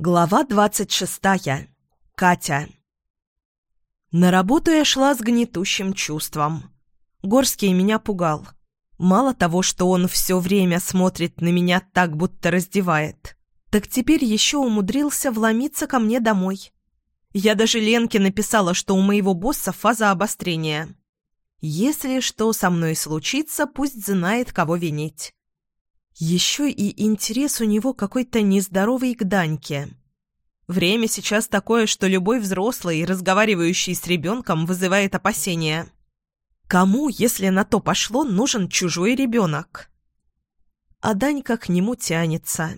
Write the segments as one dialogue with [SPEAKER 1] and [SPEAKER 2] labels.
[SPEAKER 1] Глава двадцать шестая. Катя. На работу я шла с гнетущим чувством. Горский меня пугал. Мало того, что он все время смотрит на меня так, будто раздевает, так теперь еще умудрился вломиться ко мне домой. Я даже Ленке написала, что у моего босса фаза обострения. Если что со мной случится, пусть знает, кого винить. Еще и интерес у него какой-то нездоровый к Даньке. Время сейчас такое, что любой взрослый, разговаривающий с ребенком, вызывает опасения. Кому, если на то пошло, нужен чужой ребенок? А Данька к нему тянется.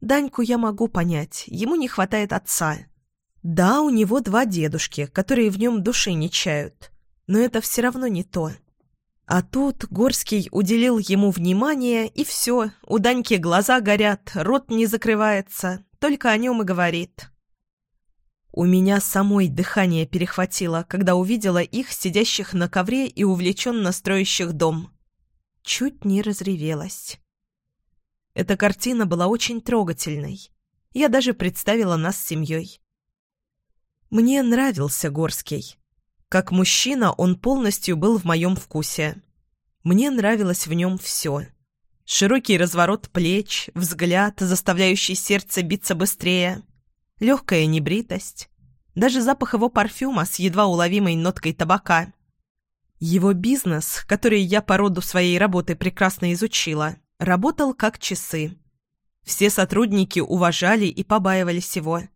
[SPEAKER 1] Даньку я могу понять, ему не хватает отца. Да, у него два дедушки, которые в нем души не чают, но это все равно не то. А тут Горский уделил ему внимание, и все, у Даньки глаза горят, рот не закрывается, только о нем и говорит. У меня самой дыхание перехватило, когда увидела их, сидящих на ковре и увлеченно строящих дом. Чуть не разревелась. Эта картина была очень трогательной. Я даже представила нас с семьей. Мне нравился Горский. Как мужчина он полностью был в моем вкусе. Мне нравилось в нем все. Широкий разворот плеч, взгляд, заставляющий сердце биться быстрее, легкая небритость, даже запах его парфюма с едва уловимой ноткой табака. Его бизнес, который я по роду своей работы прекрасно изучила, работал как часы. Все сотрудники уважали и побаивались его –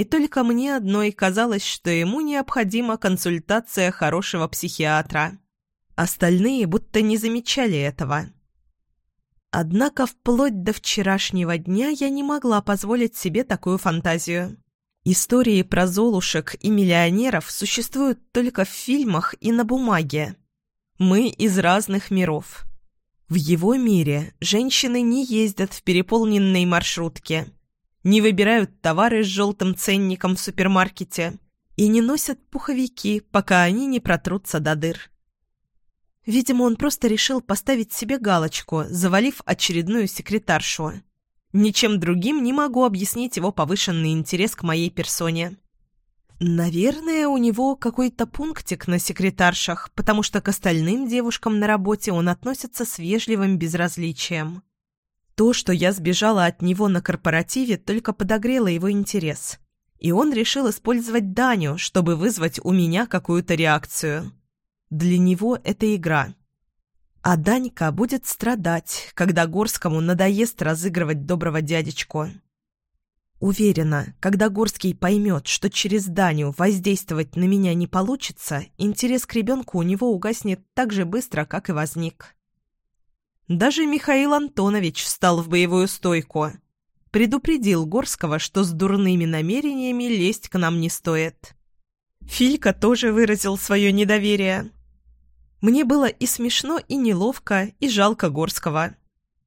[SPEAKER 1] и только мне одной казалось, что ему необходима консультация хорошего психиатра. Остальные будто не замечали этого. Однако вплоть до вчерашнего дня я не могла позволить себе такую фантазию. Истории про золушек и миллионеров существуют только в фильмах и на бумаге. Мы из разных миров. В его мире женщины не ездят в переполненной маршрутке – не выбирают товары с желтым ценником в супермаркете и не носят пуховики, пока они не протрутся до дыр. Видимо, он просто решил поставить себе галочку, завалив очередную секретаршу. Ничем другим не могу объяснить его повышенный интерес к моей персоне. Наверное, у него какой-то пунктик на секретаршах, потому что к остальным девушкам на работе он относится с вежливым безразличием. То, что я сбежала от него на корпоративе, только подогрело его интерес. И он решил использовать Даню, чтобы вызвать у меня какую-то реакцию. Для него это игра. А Данька будет страдать, когда Горскому надоест разыгрывать доброго дядечку. Уверена, когда Горский поймет, что через Даню воздействовать на меня не получится, интерес к ребенку у него угаснет так же быстро, как и возник. Даже Михаил Антонович встал в боевую стойку. Предупредил Горского, что с дурными намерениями лезть к нам не стоит. Филька тоже выразил свое недоверие. Мне было и смешно, и неловко, и жалко Горского.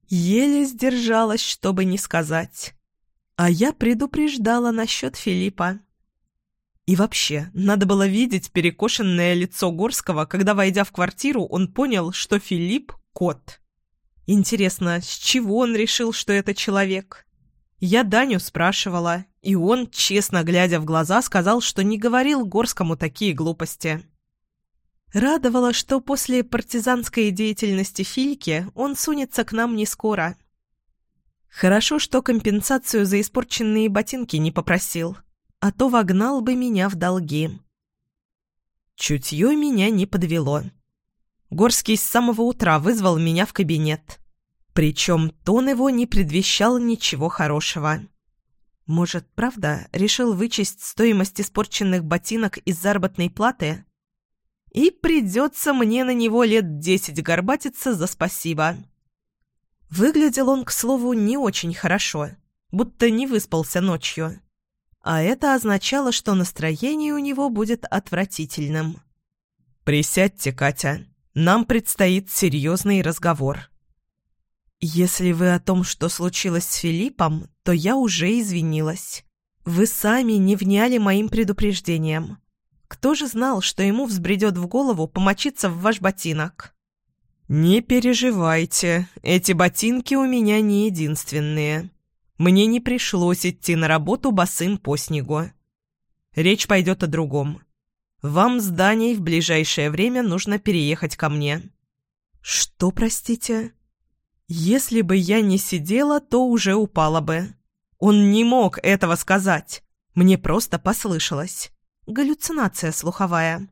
[SPEAKER 1] Еле сдержалась, чтобы не сказать. А я предупреждала насчет Филиппа. И вообще, надо было видеть перекошенное лицо Горского, когда, войдя в квартиру, он понял, что Филипп — кот. Интересно, с чего он решил, что это человек? Я Даню спрашивала, и он, честно глядя в глаза, сказал, что не говорил Горскому такие глупости. Радовало, что после партизанской деятельности Фильки он сунется к нам не скоро. Хорошо, что компенсацию за испорченные ботинки не попросил, а то вогнал бы меня в долги. Чутье меня не подвело. Горский с самого утра вызвал меня в кабинет. Причем тон его не предвещал ничего хорошего. Может, правда, решил вычесть стоимость испорченных ботинок из заработной платы? И придется мне на него лет десять горбатиться за спасибо. Выглядел он, к слову, не очень хорошо, будто не выспался ночью. А это означало, что настроение у него будет отвратительным. «Присядьте, Катя», нам предстоит серьезный разговор. Если вы о том, что случилось с Филиппом, то я уже извинилась. Вы сами не вняли моим предупреждениям. Кто же знал, что ему взбредет в голову помочиться в ваш ботинок? Не переживайте, эти ботинки у меня не единственные. мне не пришлось идти на работу босым по снегу. Речь пойдет о другом. Вам с Даней в ближайшее время нужно переехать ко мне». «Что, простите?» «Если бы я не сидела, то уже упала бы. Он не мог этого сказать. Мне просто послышалось. Галлюцинация слуховая».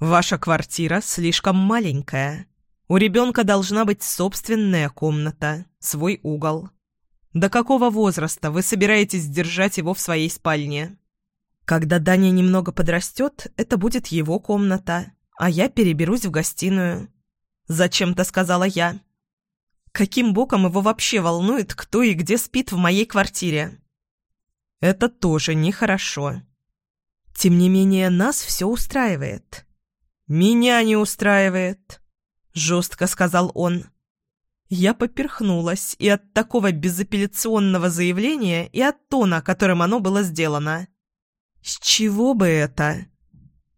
[SPEAKER 1] «Ваша квартира слишком маленькая. У ребенка должна быть собственная комната, свой угол. До какого возраста вы собираетесь держать его в своей спальне?» Когда Даня немного подрастет, это будет его комната, а я переберусь в гостиную. Зачем-то сказала я. Каким боком его вообще волнует, кто и где спит в моей квартире? Это тоже нехорошо. Тем не менее, нас все устраивает. Меня не устраивает, жестко сказал он. Я поперхнулась и от такого безапелляционного заявления, и от тона, которым оно было сделано. С чего бы это?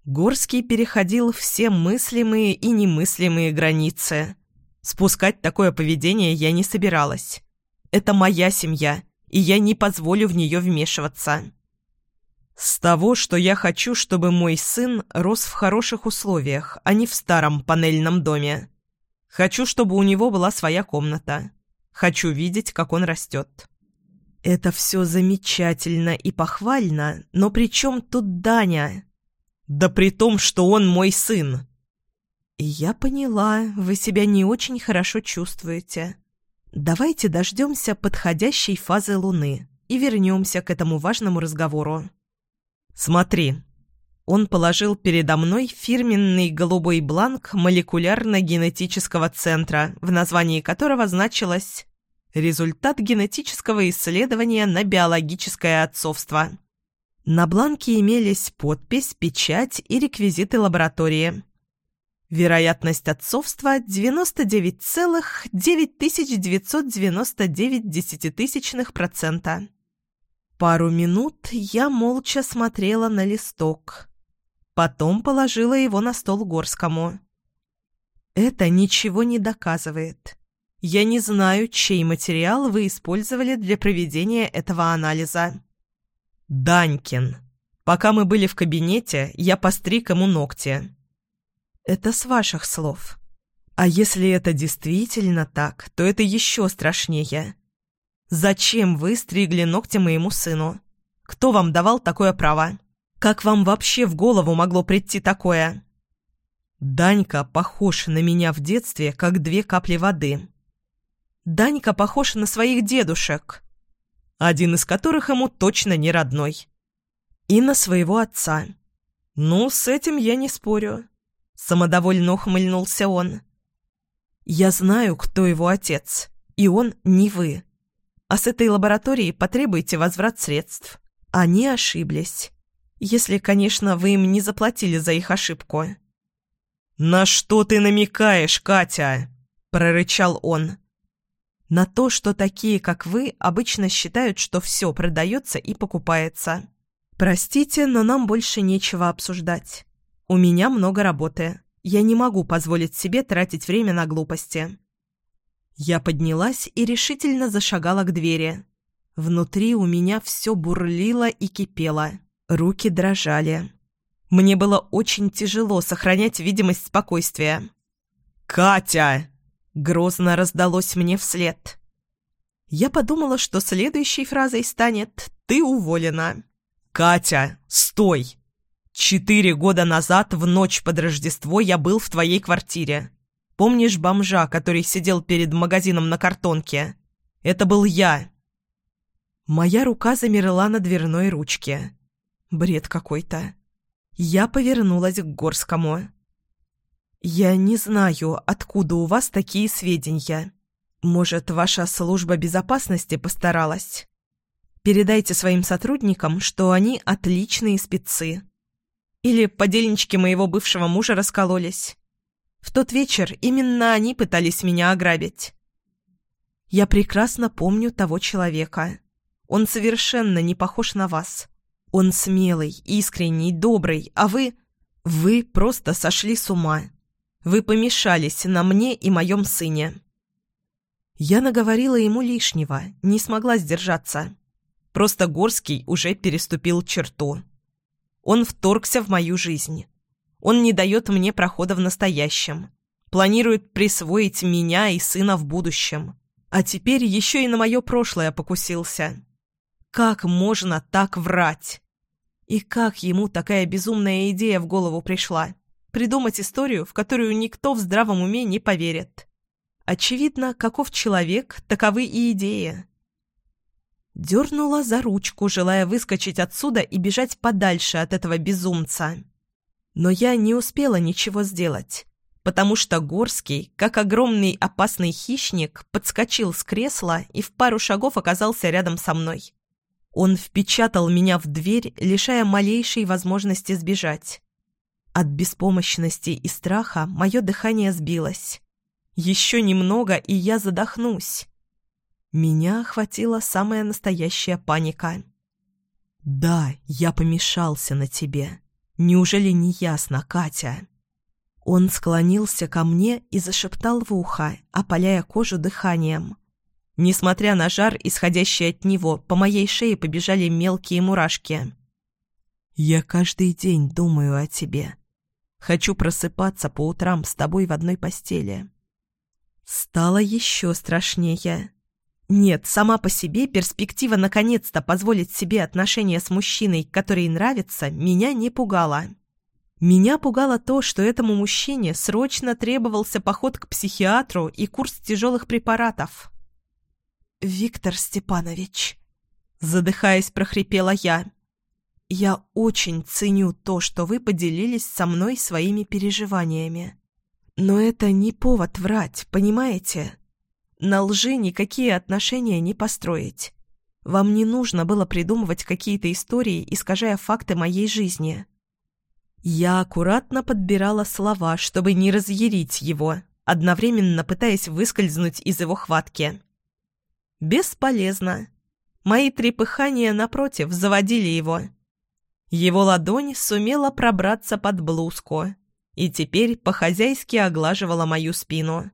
[SPEAKER 1] Горский переходил все мыслимые и немыслимые границы. Спускать такое поведение я не собиралась. Это моя семья, и я не позволю в нее вмешиваться. С того, что я хочу, чтобы мой сын рос в хороших условиях, а не в старом панельном доме. Хочу, чтобы у него была своя комната. Хочу видеть, как он растет. «Это все замечательно и похвально, но при чем тут Даня?» «Да при том, что он мой сын!» «Я поняла, вы себя не очень хорошо чувствуете. Давайте дождемся подходящей фазы Луны и вернемся к этому важному разговору». «Смотри». Он положил передо мной фирменный голубой бланк молекулярно-генетического центра, в названии которого значилось Результат генетического исследования на биологическое отцовство. На бланке имелись подпись, печать и реквизиты лаборатории. Вероятность отцовства 99,9999%. Пару минут я молча смотрела на листок. Потом положила его на стол Горскому. Это ничего не доказывает. Я не знаю, чей материал вы использовали для проведения этого анализа. Данькин. Пока мы были в кабинете, я постриг ему ногти. Это с ваших слов. А если это действительно так, то это еще страшнее. Зачем вы стригли ногти моему сыну? Кто вам давал такое право? Как вам вообще в голову могло прийти такое? Данька похож на меня в детстве, как две капли воды. Данька похож на своих дедушек, один из которых ему точно не родной. И на своего отца. Ну, с этим я не спорю. Самодовольно ухмыльнулся он. Я знаю, кто его отец, и он не вы. А с этой лаборатории потребуйте возврат средств. Они ошиблись. Если, конечно, вы им не заплатили за их ошибку. «На что ты намекаешь, Катя?» – прорычал он на то, что такие, как вы, обычно считают, что все продается и покупается. Простите, но нам больше нечего обсуждать. У меня много работы. Я не могу позволить себе тратить время на глупости. Я поднялась и решительно зашагала к двери. Внутри у меня все бурлило и кипело. Руки дрожали. Мне было очень тяжело сохранять видимость спокойствия. «Катя!» Грозно раздалось мне вслед. Я подумала, что следующей фразой станет «Ты уволена». «Катя, стой! Четыре года назад, в ночь под Рождество, я был в твоей квартире. Помнишь бомжа, который сидел перед магазином на картонке? Это был я». Моя рука замерла на дверной ручке. Бред какой-то. Я повернулась к Горскому. «Я не знаю, откуда у вас такие сведения. Может, ваша служба безопасности постаралась? Передайте своим сотрудникам, что они отличные спецы. Или подельнички моего бывшего мужа раскололись. В тот вечер именно они пытались меня ограбить. Я прекрасно помню того человека. Он совершенно не похож на вас. Он смелый, искренний, добрый, а вы... Вы просто сошли с ума. Вы помешались на мне и моем сыне». Я наговорила ему лишнего, не смогла сдержаться. Просто Горский уже переступил черту. Он вторгся в мою жизнь. Он не дает мне прохода в настоящем. Планирует присвоить меня и сына в будущем. А теперь еще и на мое прошлое покусился. Как можно так врать? И как ему такая безумная идея в голову пришла? Придумать историю, в которую никто в здравом уме не поверит. Очевидно, каков человек, таковы и идеи. Дернула за ручку, желая выскочить отсюда и бежать подальше от этого безумца. Но я не успела ничего сделать, потому что Горский, как огромный опасный хищник, подскочил с кресла и в пару шагов оказался рядом со мной. Он впечатал меня в дверь, лишая малейшей возможности сбежать. От беспомощности и страха мое дыхание сбилось. Еще немного, и я задохнусь. Меня охватила самая настоящая паника. «Да, я помешался на тебе. Неужели не ясно, Катя?» Он склонился ко мне и зашептал в ухо, опаляя кожу дыханием. Несмотря на жар, исходящий от него, по моей шее побежали мелкие мурашки. «Я каждый день думаю о тебе. Хочу просыпаться по утрам с тобой в одной постели». Стало еще страшнее. Нет, сама по себе перспектива наконец-то позволить себе отношения с мужчиной, который нравится, меня не пугала. Меня пугало то, что этому мужчине срочно требовался поход к психиатру и курс тяжелых препаратов. «Виктор Степанович», — задыхаясь, прохрипела я, — «я очень ценю то, что вы поделились со мной своими переживаниями. Но это не повод врать, понимаете?» На лжи никакие отношения не построить. Вам не нужно было придумывать какие-то истории, искажая факты моей жизни. Я аккуратно подбирала слова, чтобы не разъярить его, одновременно пытаясь выскользнуть из его хватки. Бесполезно. Мои трепыхания, напротив, заводили его. Его ладонь сумела пробраться под блузку и теперь по-хозяйски оглаживала мою спину.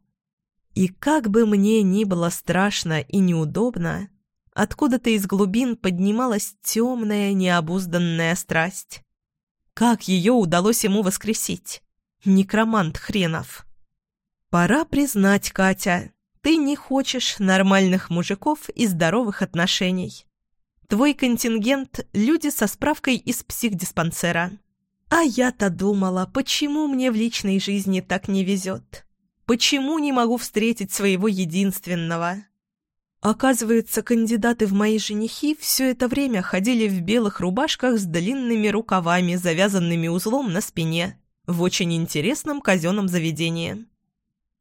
[SPEAKER 1] И как бы мне ни было страшно и неудобно, откуда-то из глубин поднималась темная необузданная страсть. Как ее удалось ему воскресить? Некромант хренов. Пора признать, Катя, ты не хочешь нормальных мужиков и здоровых отношений. Твой контингент – люди со справкой из психдиспансера. А я-то думала, почему мне в личной жизни так не везет. Почему не могу встретить своего единственного? Оказывается, кандидаты в мои женихи все это время ходили в белых рубашках с длинными рукавами, завязанными узлом на спине, в очень интересном казенном заведении.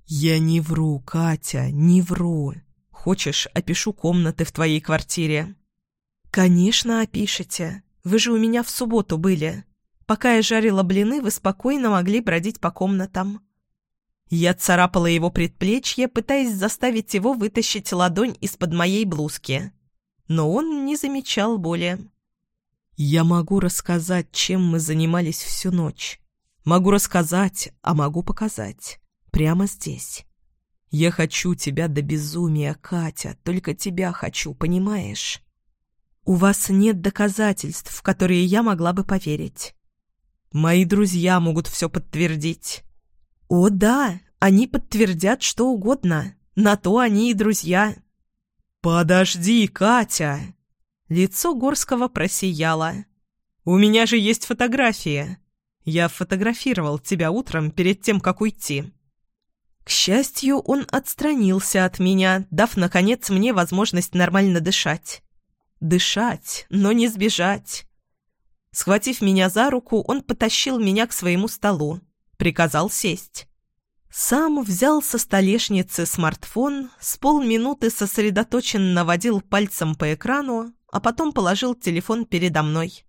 [SPEAKER 1] «Я не вру, Катя, не вру. Хочешь, опишу комнаты в твоей квартире?» «Конечно, опишите. Вы же у меня в субботу были. Пока я жарила блины, вы спокойно могли бродить по комнатам». Я царапала его предплечье, пытаясь заставить его вытащить ладонь из-под моей блузки. Но он не замечал боли. «Я могу рассказать, чем мы занимались всю ночь. Могу рассказать, а могу показать. Прямо здесь. Я хочу тебя до безумия, Катя, только тебя хочу, понимаешь? У вас нет доказательств, в которые я могла бы поверить. Мои друзья могут все подтвердить». «О, да, они подтвердят что угодно. На то они и друзья». «Подожди, Катя!» Лицо Горского просияло. «У меня же есть фотография. Я фотографировал тебя утром перед тем, как уйти». К счастью, он отстранился от меня, дав, наконец, мне возможность нормально дышать. Дышать, но не сбежать. Схватив меня за руку, он потащил меня к своему столу. Приказал сесть. Сам взял со столешницы смартфон, с полминуты сосредоточенно водил пальцем по экрану, а потом положил телефон передо мной.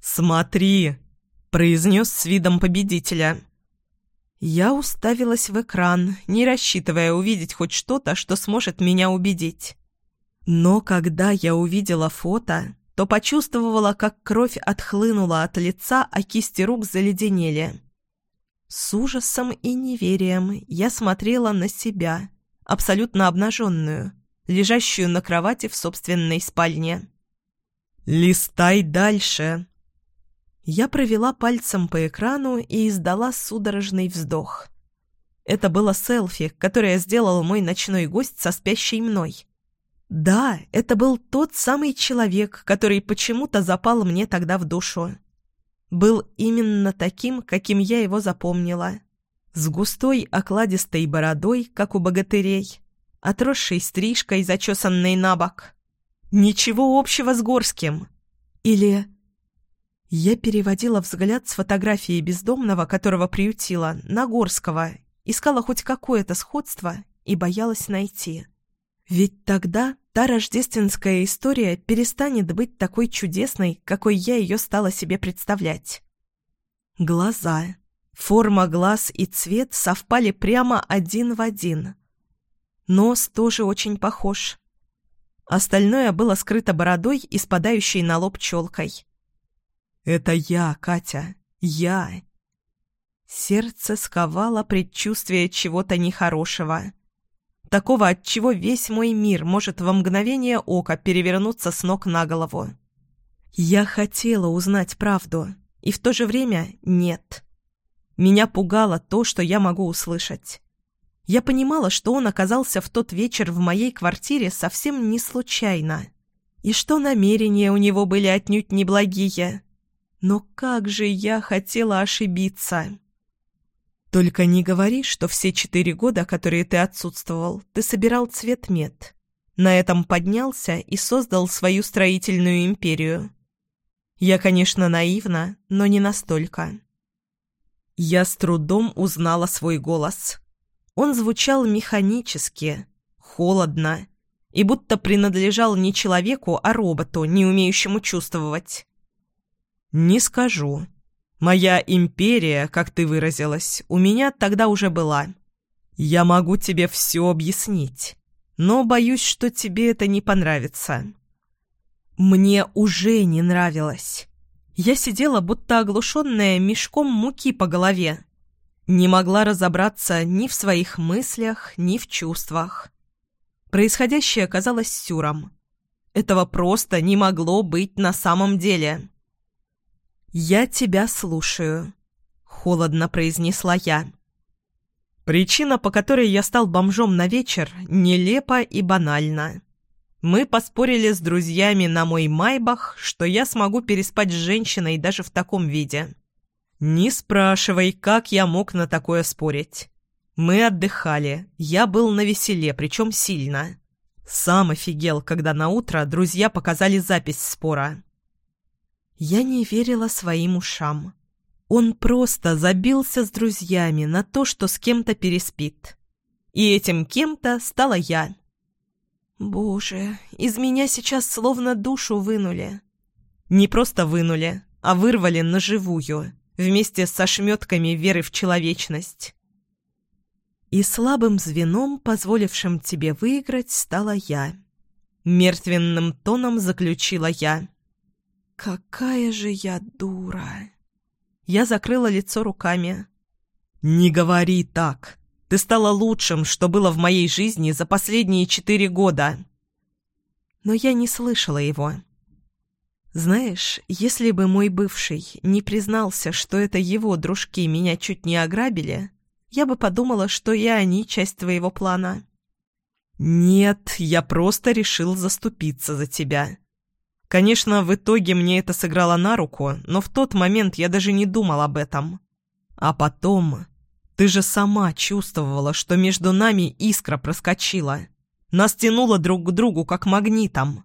[SPEAKER 1] «Смотри!» – произнес с видом победителя. Я уставилась в экран, не рассчитывая увидеть хоть что-то, что сможет меня убедить. Но когда я увидела фото, то почувствовала, как кровь отхлынула от лица, а кисти рук заледенели. С ужасом и неверием я смотрела на себя, абсолютно обнаженную, лежащую на кровати в собственной спальне.
[SPEAKER 2] «Листай дальше!»
[SPEAKER 1] Я провела пальцем по экрану и издала судорожный вздох. Это было селфи, которое сделал мой ночной гость со спящей мной. Да, это был тот самый человек, который почему-то запал мне тогда в душу. Был именно таким, каким я его запомнила. С густой окладистой бородой, как у богатырей, отросшей стрижкой, зачесанной на бок. Ничего общего с Горским. Или... Я переводила взгляд с фотографии бездомного, которого приютила, на Горского, искала хоть какое-то сходство и боялась найти. Ведь тогда та рождественская история перестанет быть такой чудесной, какой я ее стала себе представлять. Глаза. Форма глаз и цвет совпали прямо один в один. Нос тоже очень похож. Остальное было скрыто бородой и спадающей на лоб челкой. «Это я, Катя, я!» Сердце сковало предчувствие чего-то нехорошего. Такого, от чего весь мой мир может во мгновение ока перевернуться с ног на голову. Я хотела узнать правду, и в то же время нет. Меня пугало то, что я могу услышать. Я понимала, что он оказался в тот вечер в моей квартире совсем не случайно, и что намерения у него были отнюдь неблагие. Но как же я хотела ошибиться! Только не говори, что все четыре года, которые ты отсутствовал, ты собирал цвет мед. На этом поднялся и создал свою строительную империю. Я, конечно, наивна, но не настолько. Я с трудом узнала свой голос. Он звучал механически, холодно, и будто принадлежал не человеку, а роботу, не умеющему чувствовать. «Не скажу», Моя империя, как ты выразилась, у меня тогда уже была. Я могу тебе все объяснить, но боюсь, что тебе это не понравится». Мне уже не нравилось. Я сидела, будто оглушенная мешком муки по голове. Не могла разобраться ни в своих мыслях, ни в чувствах. Происходящее казалось сюром. Этого просто не могло быть на самом деле. «Я тебя слушаю», — холодно произнесла я. Причина, по которой я стал бомжом на вечер, нелепа и банальна. Мы поспорили с друзьями на мой майбах, что я смогу переспать с женщиной даже в таком виде. Не спрашивай, как я мог на такое спорить. Мы отдыхали, я был на веселе, причем сильно. Сам офигел, когда на утро друзья показали запись спора. Я не верила своим ушам. Он просто забился с друзьями на то, что с кем-то переспит. И этим кем-то стала я. Боже, из меня сейчас словно душу вынули. Не просто вынули, а вырвали на живую, вместе с ошметками веры в человечность. И слабым звеном, позволившим тебе выиграть, стала я. Мертвенным тоном заключила я. «Какая же я дура!» Я закрыла лицо руками. «Не говори так. Ты стала лучшим, что было в моей жизни за последние четыре года». Но я не слышала его. Знаешь, если бы мой бывший не признался, что это его дружки меня чуть не ограбили, я бы подумала, что и они часть твоего плана. «Нет, я просто решил заступиться за тебя. Конечно, в итоге мне это сыграло на руку, но в тот момент я даже не думал об этом. А потом... Ты же сама чувствовала, что между нами искра проскочила. Нас тянуло друг к другу, как магнитом.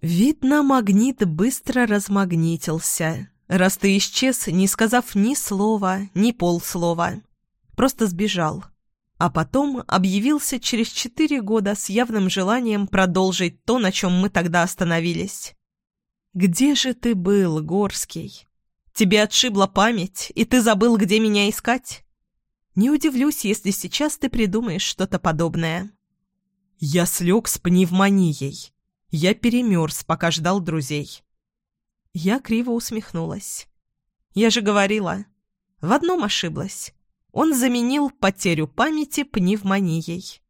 [SPEAKER 1] Видно, магнит быстро размагнитился, раз ты исчез, не сказав ни слова, ни полслова. Просто сбежал. А потом объявился через четыре года с явным желанием продолжить то, на чем мы тогда остановились. «Где же ты был, Горский? Тебе отшибла память, и ты забыл, где меня искать? Не удивлюсь, если сейчас ты придумаешь что-то подобное». Я слег с пневмонией. Я перемерз, пока ждал друзей. Я криво усмехнулась. Я же говорила. В одном ошиблась. Он заменил потерю памяти пневмонией.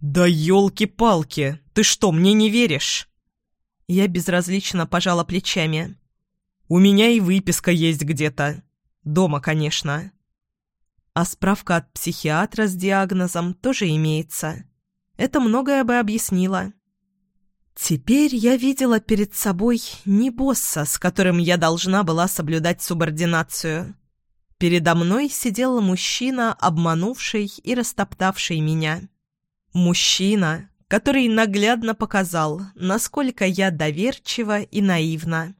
[SPEAKER 2] «Да елки-палки! Ты что, мне не веришь?»
[SPEAKER 1] Я безразлично пожала плечами.
[SPEAKER 2] «У меня и выписка есть где-то. Дома, конечно».
[SPEAKER 1] А справка от психиатра с диагнозом тоже имеется. Это многое бы объяснило. Теперь я видела перед собой не босса, с которым я должна была соблюдать субординацию. Передо мной сидел мужчина, обманувший и растоптавший меня. Мужчина, который наглядно показал, насколько я доверчива и наивна.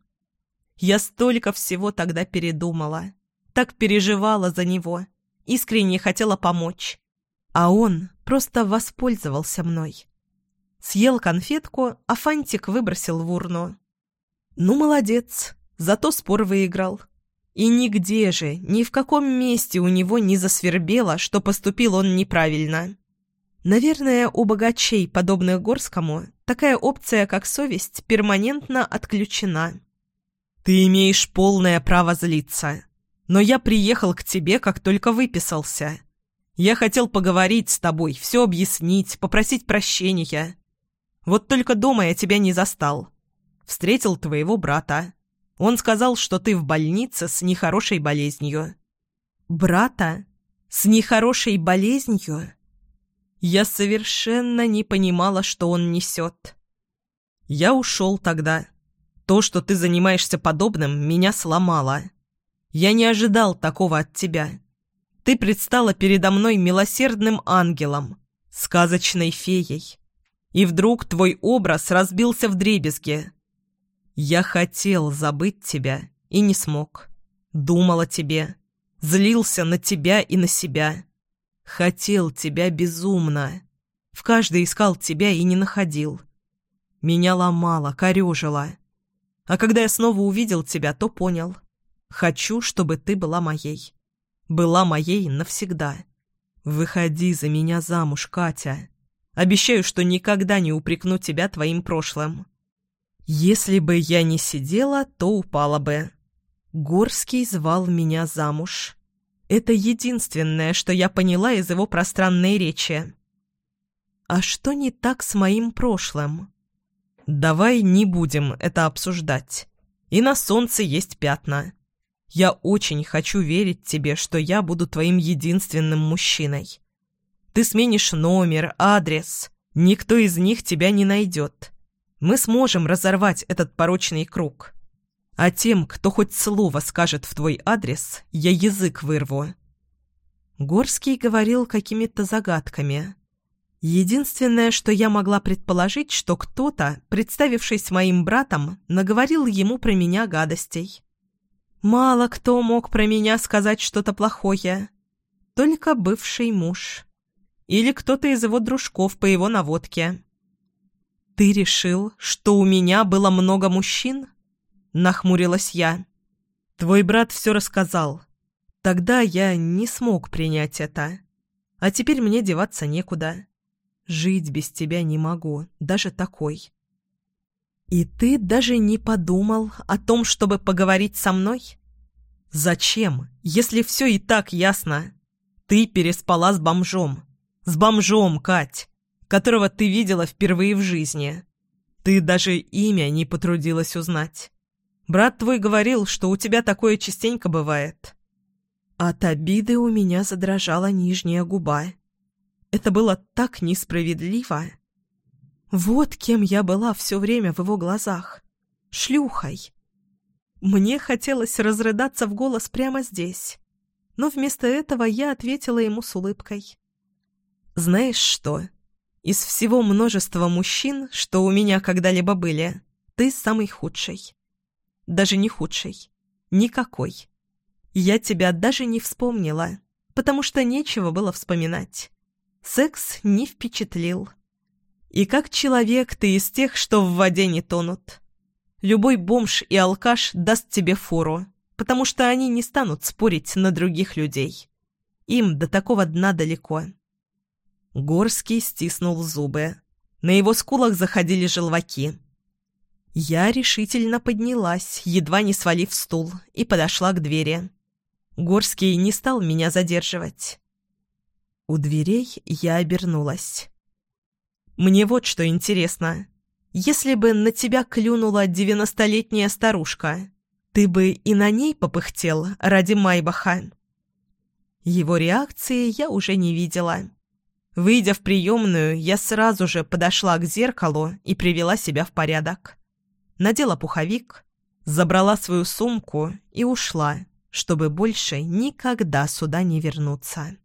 [SPEAKER 1] Я столько всего тогда передумала, так переживала за него, искренне хотела помочь. А он просто воспользовался мной. Съел конфетку, а фантик выбросил в урну. Ну, молодец, зато спор выиграл. И нигде же, ни в каком месте у него не засвербело, что поступил он неправильно. Наверное, у богачей, подобных Горскому, такая опция, как совесть, перманентно отключена.
[SPEAKER 2] «Ты имеешь полное право злиться. Но я приехал к тебе, как только выписался. Я хотел поговорить с тобой, все объяснить, попросить прощения. Вот только дома я тебя не застал. Встретил твоего брата. Он сказал, что ты в больнице с нехорошей болезнью».
[SPEAKER 1] «Брата? С нехорошей болезнью?»
[SPEAKER 2] Я совершенно не понимала, что он несет. Я ушел тогда. То, что ты занимаешься подобным, меня сломало. Я не ожидал такого от тебя. Ты предстала передо мной милосердным ангелом, сказочной феей. И вдруг твой образ разбился в дребезге. Я хотел забыть тебя и не смог. Думал о тебе, злился на тебя и на себя. Хотел тебя безумно. В каждой искал тебя и не находил. Меня ломало, корежило. А когда я снова увидел тебя, то понял. Хочу, чтобы ты была моей. Была моей навсегда. Выходи за меня замуж, Катя. Обещаю, что никогда не упрекну тебя твоим прошлым. Если бы я не сидела, то упала бы. Горский звал меня замуж. Это единственное, что я поняла из его пространной речи. А что не так с моим прошлым? Давай не будем это обсуждать. И на солнце есть пятна. Я очень хочу верить тебе, что я буду твоим единственным мужчиной. Ты сменишь номер, адрес. Никто из них тебя не найдет. Мы сможем разорвать этот порочный круг. А тем, кто хоть слово скажет в твой адрес, я язык вырву».
[SPEAKER 1] Горский говорил какими-то загадками. Единственное, что я могла предположить, что кто-то, представившись моим братом, наговорил ему про меня гадостей. Мало кто мог про меня сказать что-то плохое. Только бывший муж. Или кто-то из его дружков по его наводке. «Ты решил, что у меня было много мужчин?» — нахмурилась я. «Твой брат все рассказал. Тогда я не смог принять это. А теперь мне деваться некуда. Жить без тебя не могу, даже такой». «И ты даже не подумал о том, чтобы поговорить со мной?» «Зачем, если все и так ясно? Ты переспала с бомжом. С бомжом, Кать, которого ты видела впервые в жизни. Ты даже имя не потрудилась узнать. Брат твой говорил, что у тебя такое частенько бывает. От обиды у меня задрожала нижняя губа. Это было так несправедливо. Вот кем я была все время в его глазах. Шлюхой. Мне хотелось разрыдаться в голос прямо здесь. Но вместо этого я ответила ему с улыбкой. «Знаешь что? Из всего множества мужчин, что у меня когда-либо были, ты самый худший даже не худший. Никакой. Я тебя даже не вспомнила, потому что нечего было вспоминать. Секс не впечатлил. И как человек ты из тех, что в воде не тонут. Любой бомж и алкаш даст тебе фору, потому что они не станут спорить на других людей. Им до такого дна далеко. Горский стиснул зубы. На его скулах заходили желваки. Я решительно поднялась, едва не свалив стул, и подошла к двери. Горский не стал меня задерживать. У дверей я обернулась. Мне вот что интересно. Если бы на тебя клюнула девяностолетняя старушка, ты бы и на ней попыхтел ради Майбаха?» Его реакции я уже не видела. Выйдя в приемную, я сразу же подошла к зеркалу и привела себя в порядок. Надела пуховик, забрала свою сумку и ушла, чтобы больше никогда сюда не вернуться.